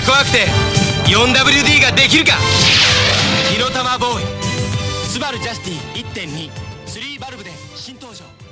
が怖くて 4WD ができるか？火の玉ボーイスバルジャスティ1.23バルブで新登場。